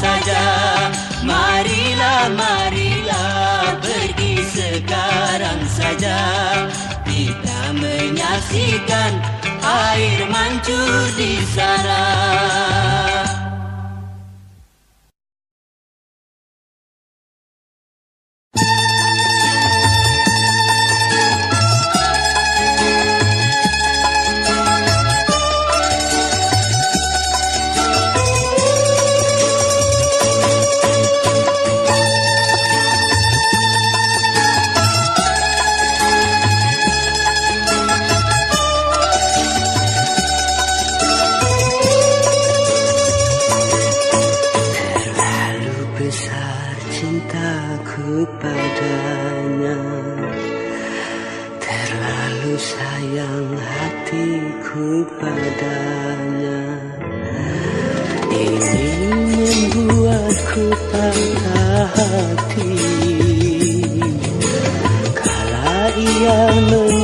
saja Marilah, marilah pergi sekarang saja Kita menyaksikan air mancur di sana. padanya. Ini membuatku patah hati. Kala ia menangis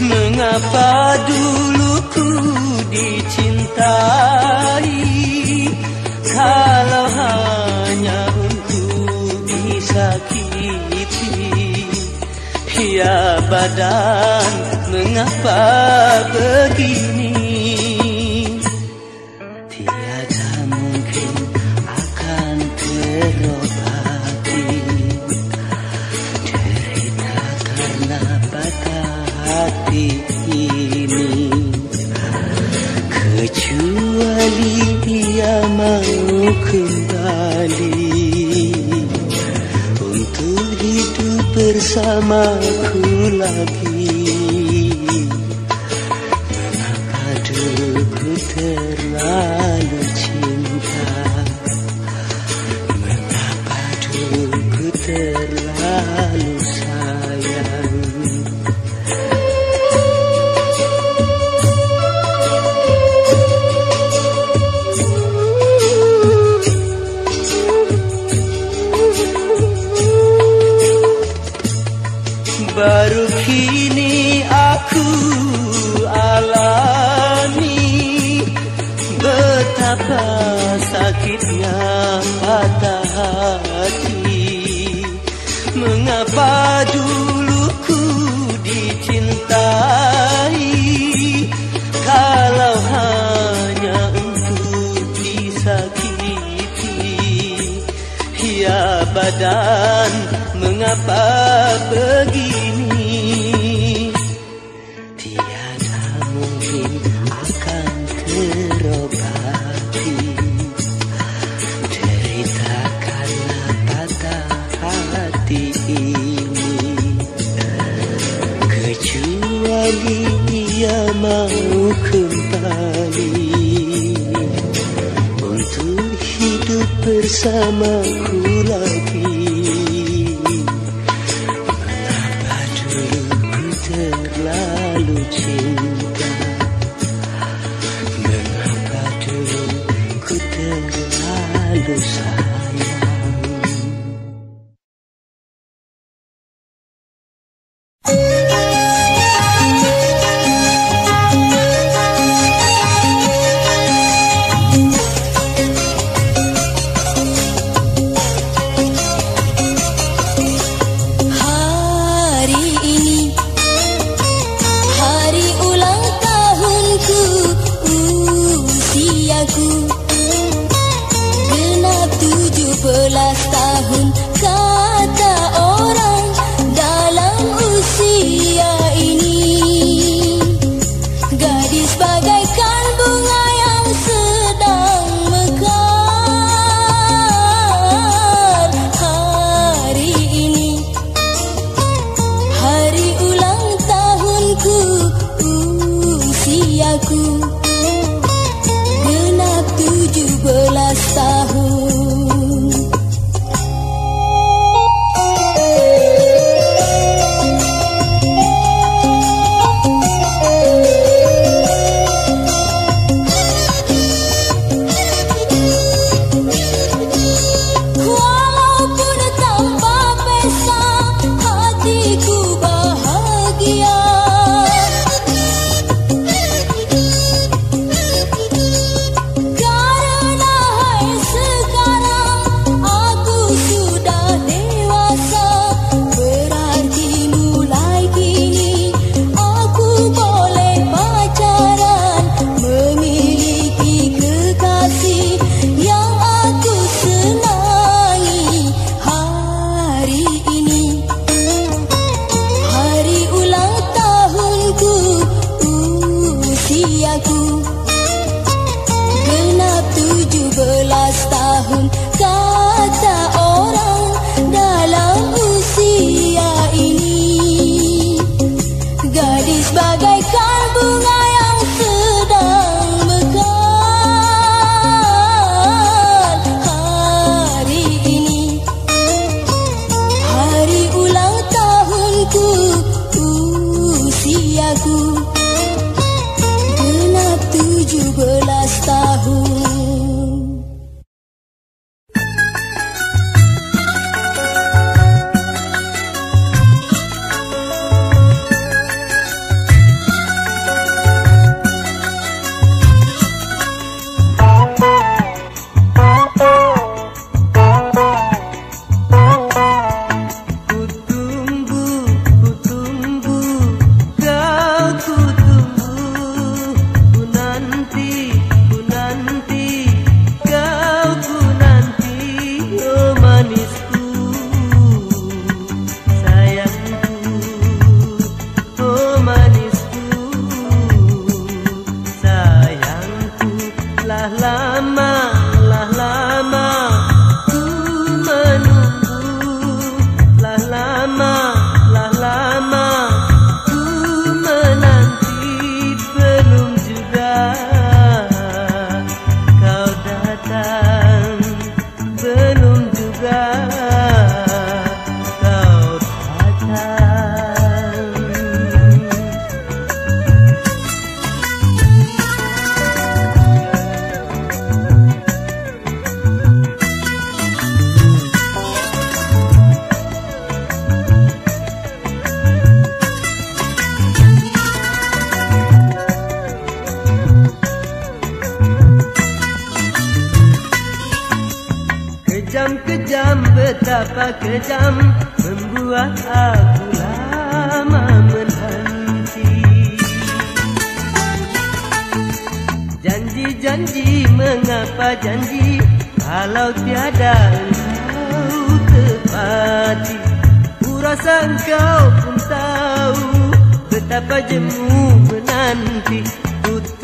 Mengapa dulu ku dicintai? Kalau hanya untuk disakiti Ya badan mengapa begini? bersama lagi. Kenapa dulu terlalu cinta. Mengapa dulu ku terlalu bersamaku 11 tahun. sarro janji janji mengapa janji? Kalau tiada kau tepati Kurasa kau pun tahu betapa jemu menanti. Kutu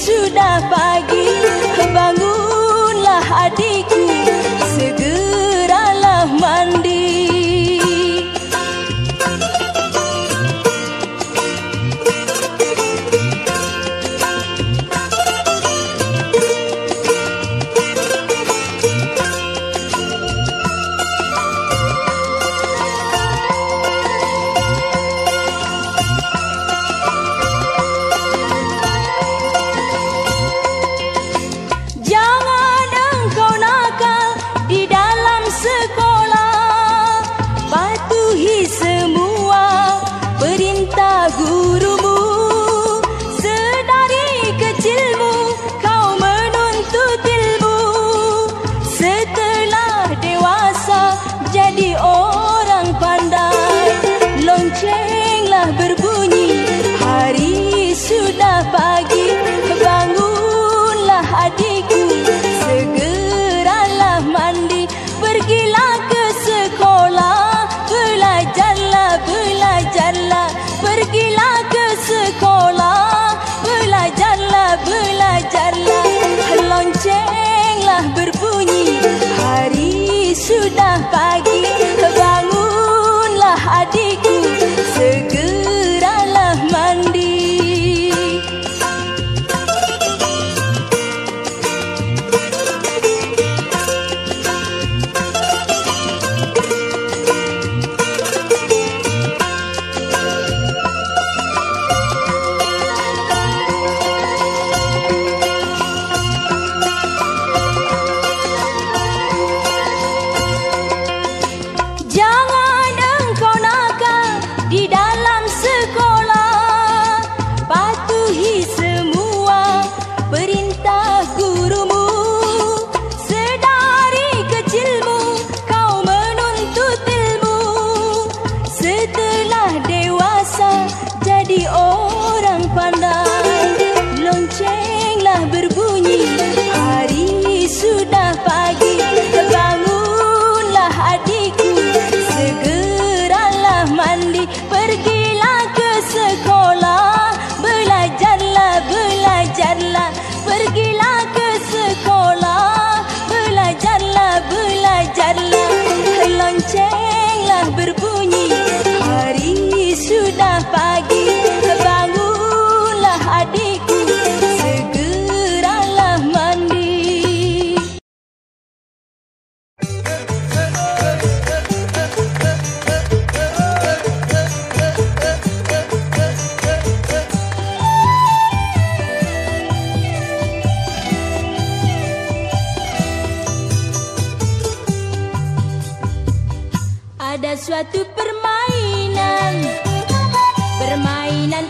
sudah Ada suatu permainan. Permainan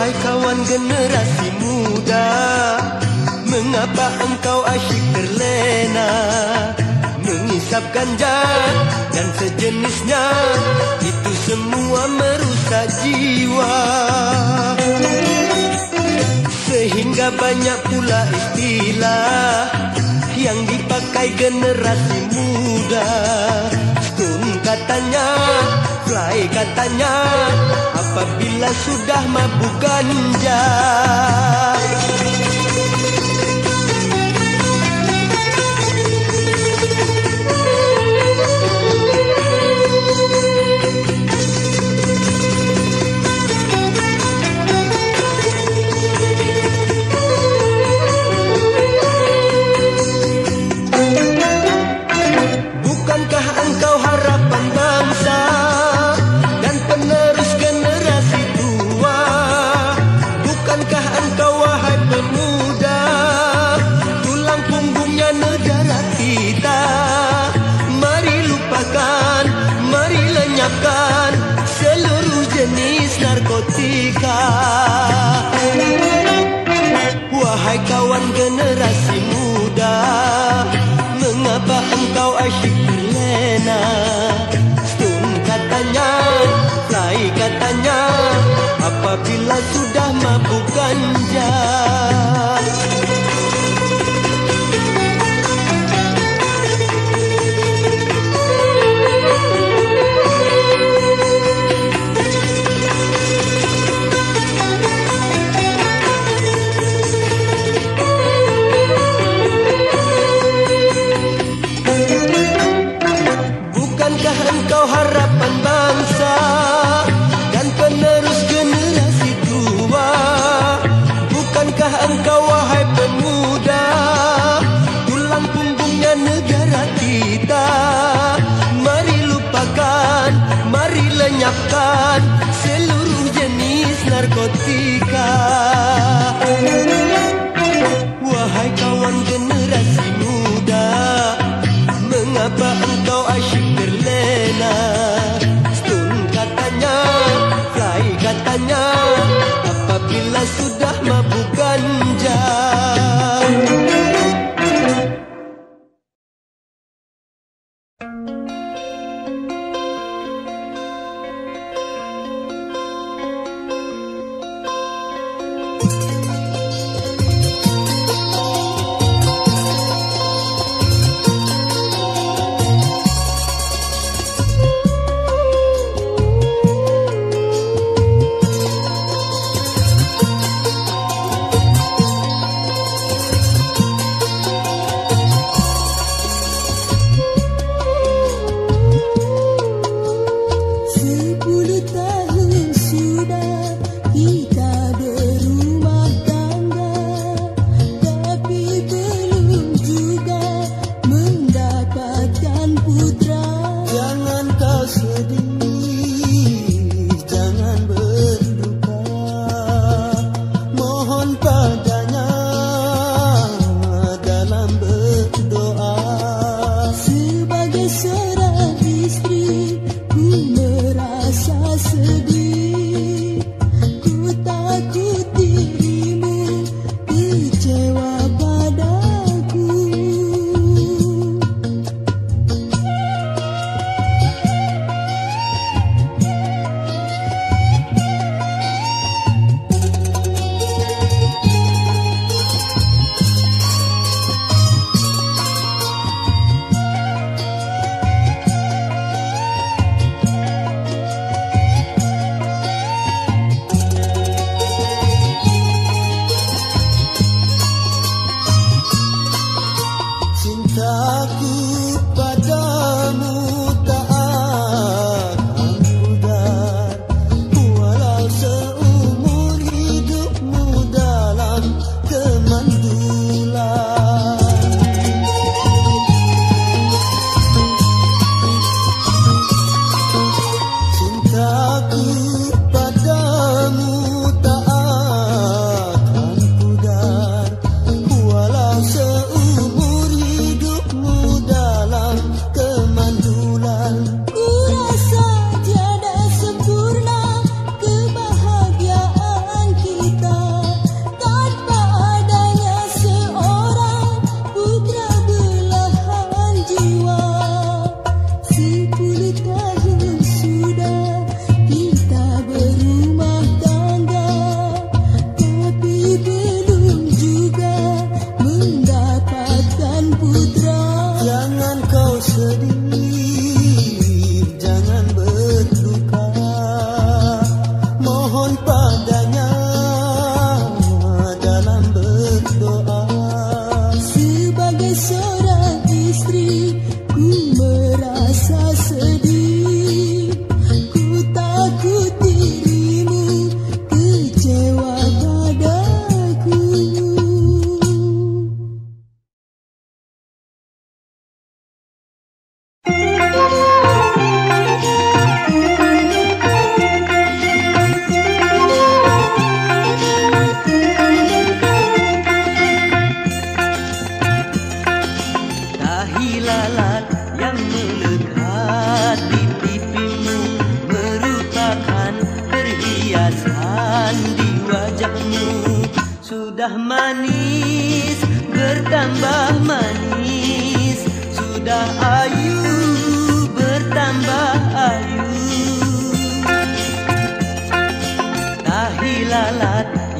Wahai kawan generasi muda Mengapa engkau asyik terlena? Mengisap ganja dan sejenisnya Itu semua merusak jiwa. Sehingga banyak pula istilah Yang dipakai generasi muda. Stun katanya, fly katanya apabila sudah mabuk ganja. Bukankah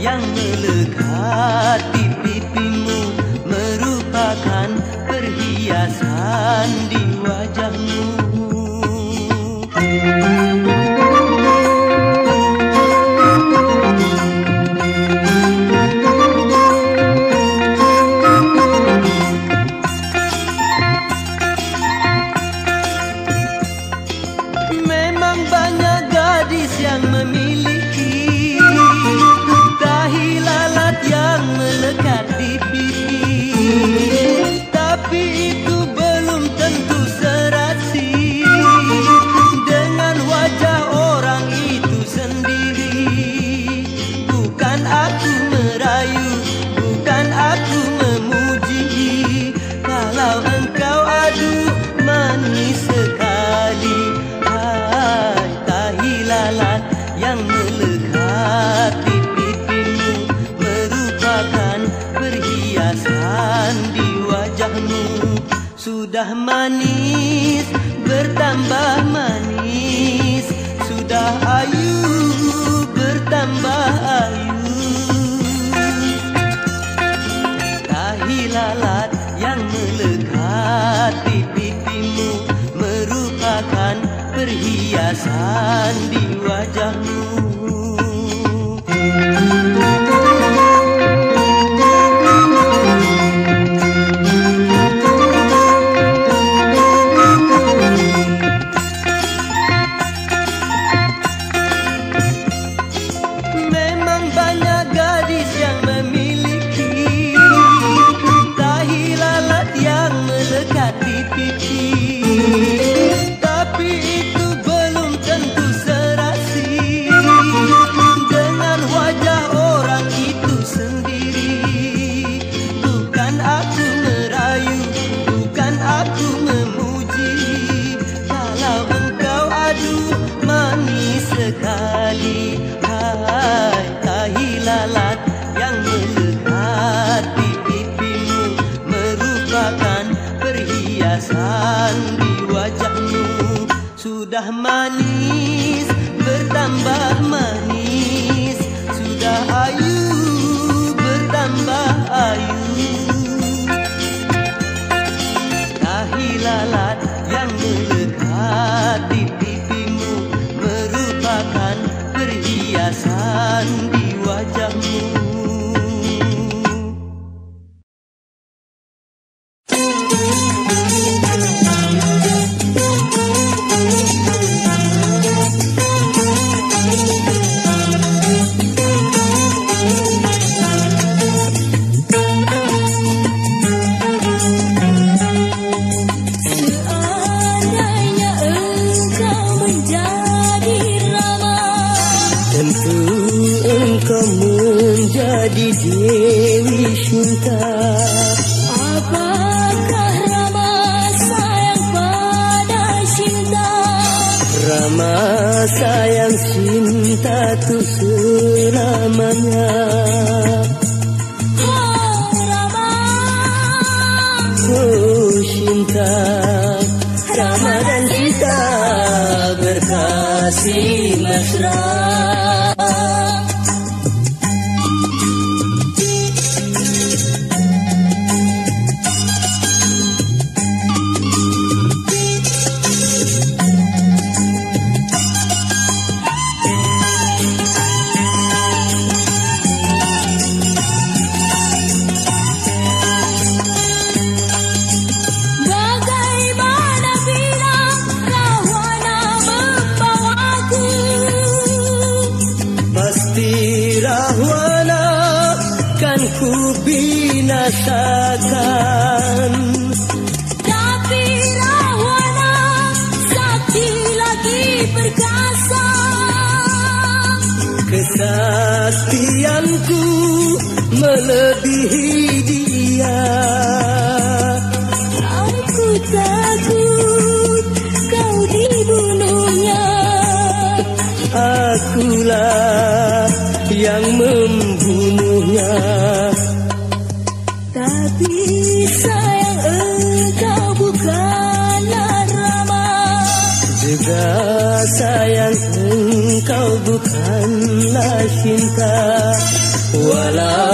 yang melekat di pipimu merupakan perhiasan di wajahmu. Thank you. kalau engkau aduh manis sekali Hai tahilalan yang melekat di pipimu Merupakan perhiasan di wajahmu. Sudah manis bertambah hiasan di wajahmu. Di wajahmu berkasih mesra melebihi dia. Aku takut kau dibunuhnya. Akulah yang membunuhnya. Tapi sayang engkau bukanlah Rama Juga sayang engkau bukanlah cinta. Walau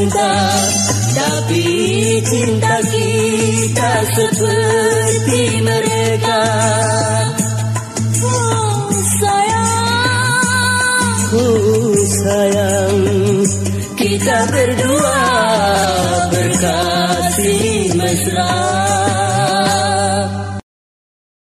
cinta Tapi cinta kita seperti mereka. Oh Oh sayang. Kita berdua berkasih mesra